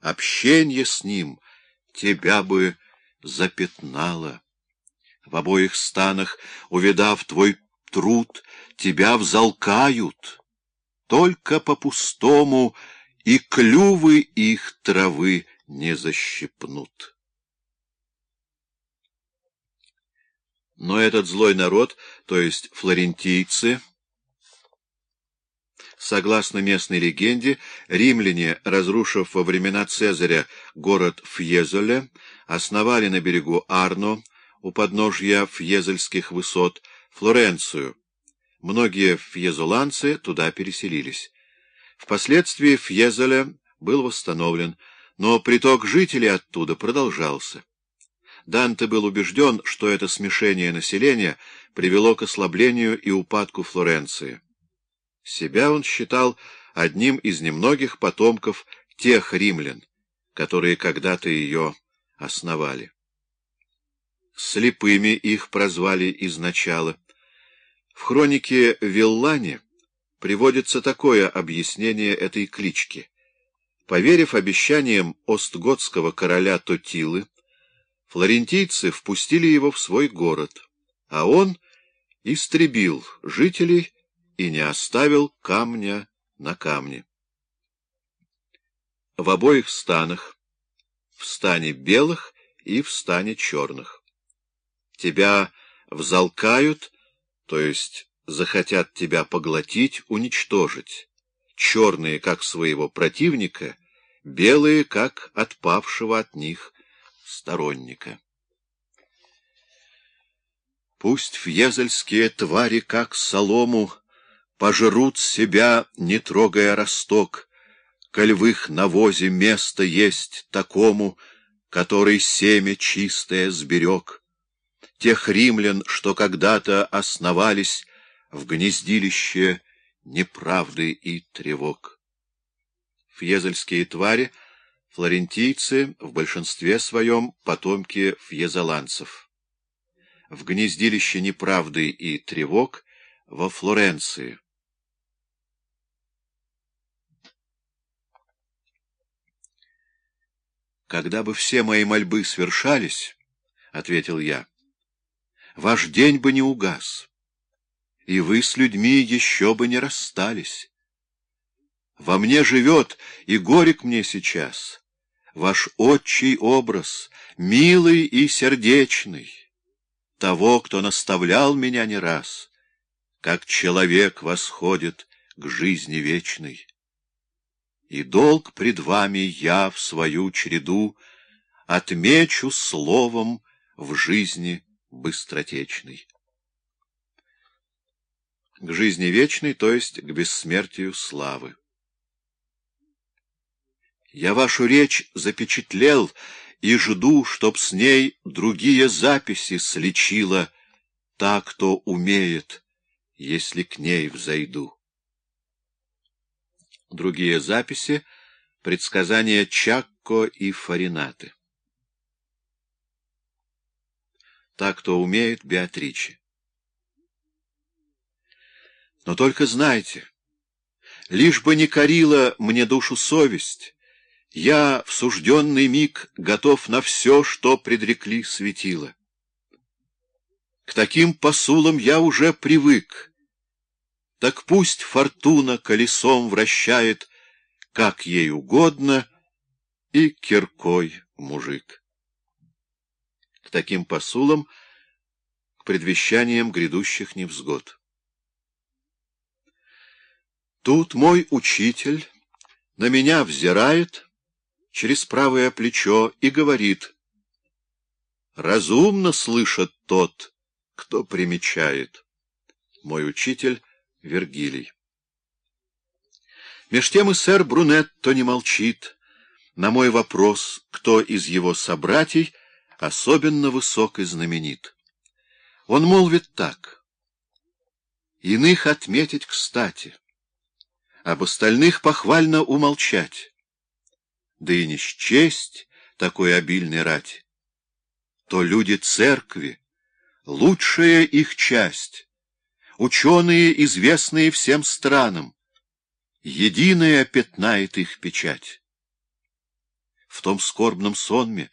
общение с ним тебя бы запятнало. В обоих станах, увидав твой труд, тебя взалкают. Только по-пустому и клювы их травы не защипнут. Но этот злой народ, то есть флорентийцы, согласно местной легенде, римляне, разрушив во времена Цезаря город Фьезоле, основали на берегу Арно, у подножья Фьезельских высот, Флоренцию. Многие фьезуланцы туда переселились. Впоследствии Фьезоля был восстановлен, но приток жителей оттуда продолжался. Данте был убежден, что это смешение населения привело к ослаблению и упадку Флоренции. Себя он считал одним из немногих потомков тех римлян, которые когда-то ее основали. Слепыми их прозвали изначало. В хронике Виллани приводится такое объяснение этой клички. Поверив обещаниям остготского короля Тотилы, флорентийцы впустили его в свой город, а он истребил жителей и не оставил камня на камне. В обоих станах, в стане белых и в стане черных. Тебя взалкают, то есть захотят тебя поглотить, уничтожить. Черные, как своего противника, белые, как отпавшего от них сторонника. Пусть фьезельские твари, как солому, Пожрут себя, не трогая росток, Коль в их навозе место есть такому, Который семя чистое сберег. Тех римлян, что когда-то основались В гнездилище неправды и тревог. Фьезельские твари — Флорентийцы в большинстве своем потомки фьезоланцев. В гнездилище неправды и тревог во Флоренции. «Когда бы все мои мольбы свершались, — ответил я, — ваш день бы не угас, и вы с людьми еще бы не расстались. Во мне живет, и горек мне сейчас» ваш отчий образ, милый и сердечный, того, кто наставлял меня не раз, как человек восходит к жизни вечной. И долг пред вами я в свою череду отмечу словом в жизни быстротечной. К жизни вечной, то есть к бессмертию славы. Я вашу речь запечатлел и жду, чтоб с ней другие записи слечила та, кто умеет, если к ней взойду. Другие записи — предсказания Чакко и Фаринаты. Та, кто умеет, Беатриче. Но только знайте, лишь бы не корила мне душу совесть, я в сужденный миг готов на все, что предрекли светило. К таким посулам я уже привык. Так пусть фортуна колесом вращает, как ей угодно, и киркой мужик. К таким посулам, к предвещаниям грядущих невзгод. Тут мой учитель на меня взирает — через правое плечо и говорит «Разумно слышит тот, кто примечает». Мой учитель Вергилий. Меж тем и сэр Брунетто не молчит. На мой вопрос, кто из его собратьей особенно высок и знаменит. Он молвит так. Иных отметить кстати, об остальных похвально умолчать да и не счесть такой обильной рать, то люди церкви, лучшая их часть, ученые, известные всем странам, единая пятнает их печать. в том скорбном сонме,